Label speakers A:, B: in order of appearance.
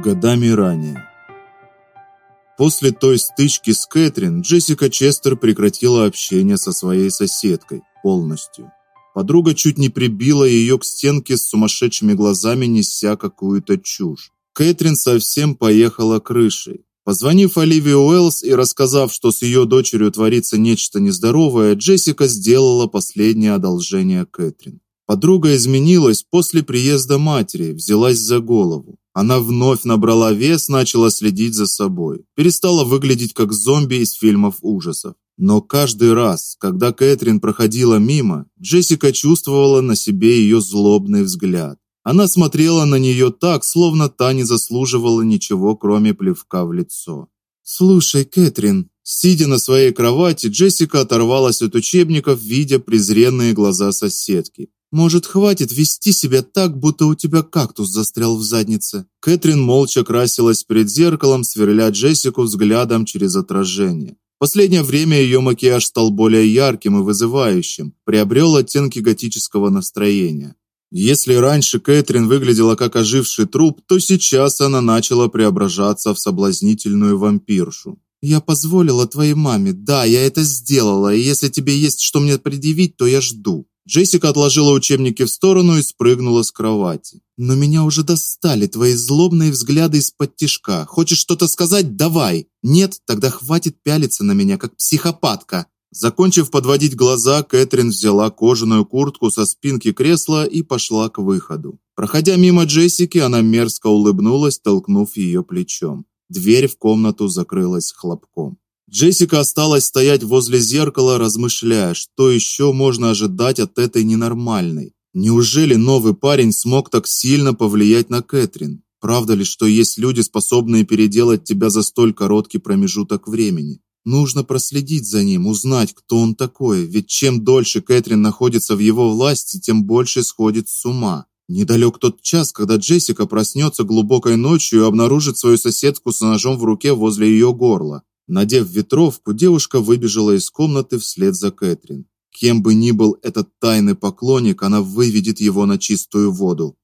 A: годами ранее. После той стычки с Кэтрин Джессика Честер прекратила общение со своей соседкой полностью. Подруга чуть не прибила ее к стенке с сумасшедшими глазами, неся какую-то чушь. Кэтрин совсем поехала крышей. Позвонив Оливии Уэллс и рассказав, что с ее дочерью творится нечто нездоровое, Джессика сделала последнее одолжение Кэтрин. Подруга изменилась после приезда матери, взялась за голову. Она вновь набрала вес, начала следить за собой. Перестала выглядеть как зомби из фильмов ужасов. Но каждый раз, когда Кэтрин проходила мимо, Джессика чувствовала на себе ее злобный взгляд. Она смотрела на нее так, словно та не заслуживала ничего, кроме плевка в лицо. "Слушай, Кэтрин", сидя на своей кровати, Джессика оторвалась от учебников, видя презренные глаза соседки. Может, хватит вести себя так, будто у тебя кактус застрял в заднице. Кэтрин молча красилась перед зеркалом, сверля Джессику взглядом через отражение. Последнее время ее макияж стал более ярким и вызывающим, приобрел оттенки готического настроения. Если раньше Кэтрин выглядела как оживший труп, то сейчас она начала преображаться в соблазнительную вампиршу. Я позволила твоей маме. Да, я это сделала, и если тебе есть что мне предъявить, то я жду. Джессика отложила учебники в сторону и спрыгнула с кровати. Но меня уже достали твои злобные взгляды из-под тишка. Хочешь что-то сказать? Давай. Нет, тогда хватит пялиться на меня как психопатка. Закончив подводить глаза, Кэтрин взяла кожаную куртку со спинки кресла и пошла к выходу. Проходя мимо Джессики, она мерзко улыбнулась, толкнув ее плечом. Дверь в комнату закрылась хлопком. Джессика осталась стоять возле зеркала, размышляя, что еще можно ожидать от этой ненормальной. Неужели новый парень смог так сильно повлиять на Кэтрин? Правда ли, что есть люди, способные переделать тебя за столь короткий промежуток времени? Нужно проследить за ним, узнать, кто он такой, ведь чем дольше Кэтрин находится в его власти, тем больше сходит с ума. Недалек тот час, когда Джессика проснется глубокой ночью и обнаружит свою соседку с ножом в руке возле ее горла. Надев ветровку, девушка выбежала из комнаты вслед за Кэтрин. Кем бы ни был этот тайный поклонник, она выведет его на чистую воду.